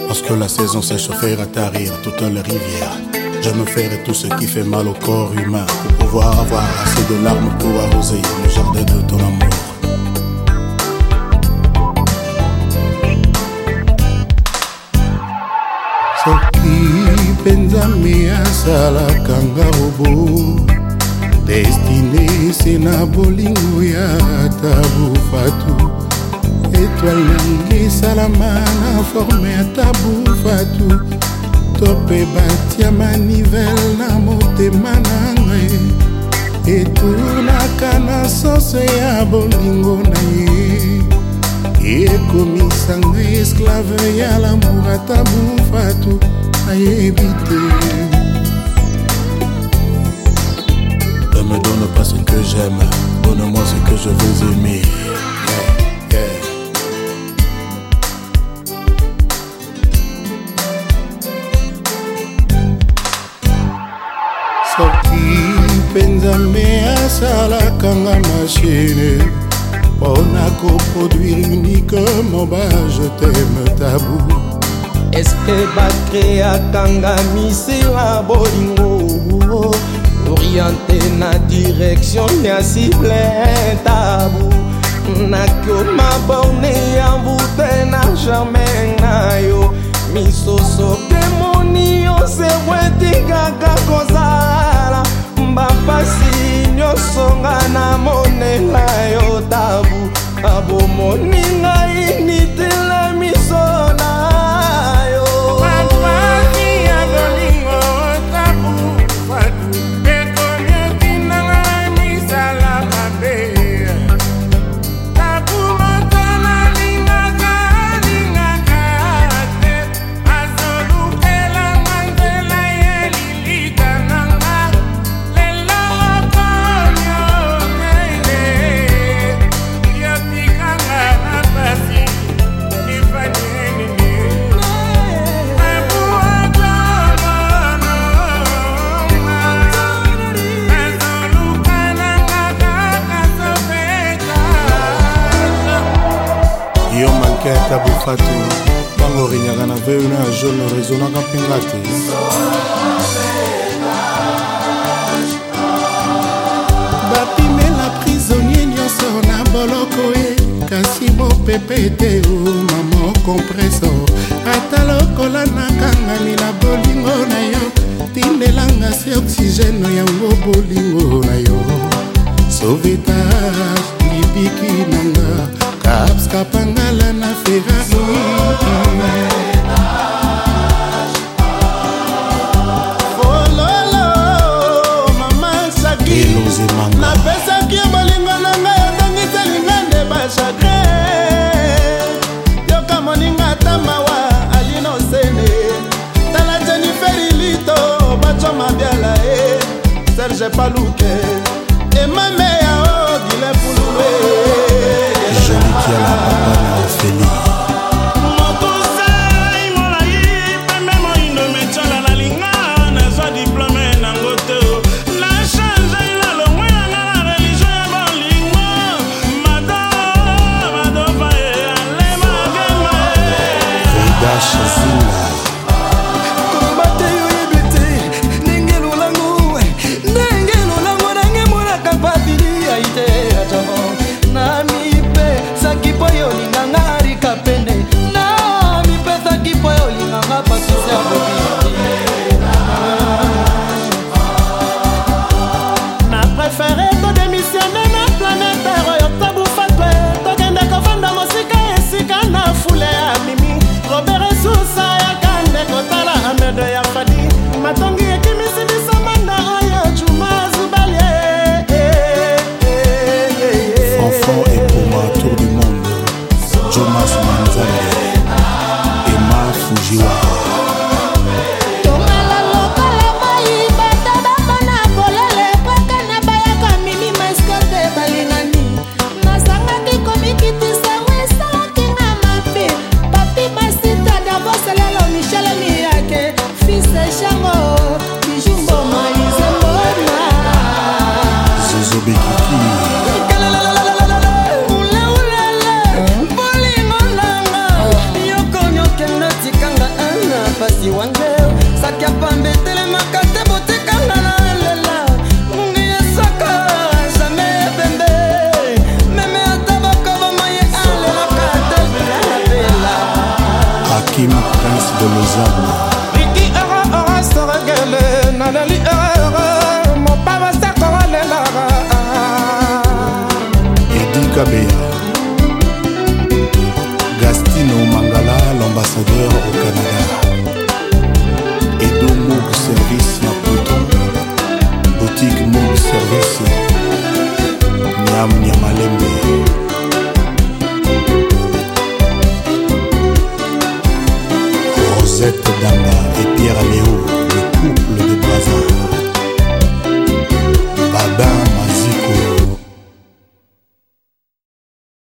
Lorsque la saison s'échauffera, tarir toute la rivière. Je me ferai tout ce qui fait mal au corps humain pour pouvoir avoir assez de larmes pour arroser le jardin de ton amour. soki mpenzambe asalaka Kanga, robo destinée na etwale yangi salama na forme ata bufatu to mpe batia manivele na motema na ngai etunaka na sose ya bolingo na ye ekomisanga esclave ya lamour ata bufatu nayebi te Ne me donne pas ce que j'aime, donne-moi ce que je veux aimer. Yeah. mpe nzambe asalaka nga mashine mpona koproduire uniquement bajeteme tabu eske bakreaka nga misela bolingo oriente na direction ya sible tabu nakoma borne ya mbute na jamai na yo misoso kemoni yo sewetikaka kozala bapasi nyonso nga na monela yo tabu abomoni ata bofatu ntango orinyaka na veuna ya jaune rezonaka mpenga te bapimela prisonnier nyonso na boloko ye kasi mopepe te o mama kompreso ata lokola nakangami na bolingo na yo tindelanga se oxygene yango bolingo na yo sauvetage libiki nanga napesaki bolingo na ngai otangiseli nga nde bachagre yoka moninga ata mawa alinosene tala jeniferi lito baco mabiala e serge paluke Faixa azul. mpasi wange saki ya pamba etelemaka te botikanga na lela ngungi esaka jamai ebembe meme ata bakoba ye alelaka te bilalabela hakim prince de lozane riki ara ara soregele nanali ara mopama sako alelaka edi kabeya Lisette Danga et Pierre Améo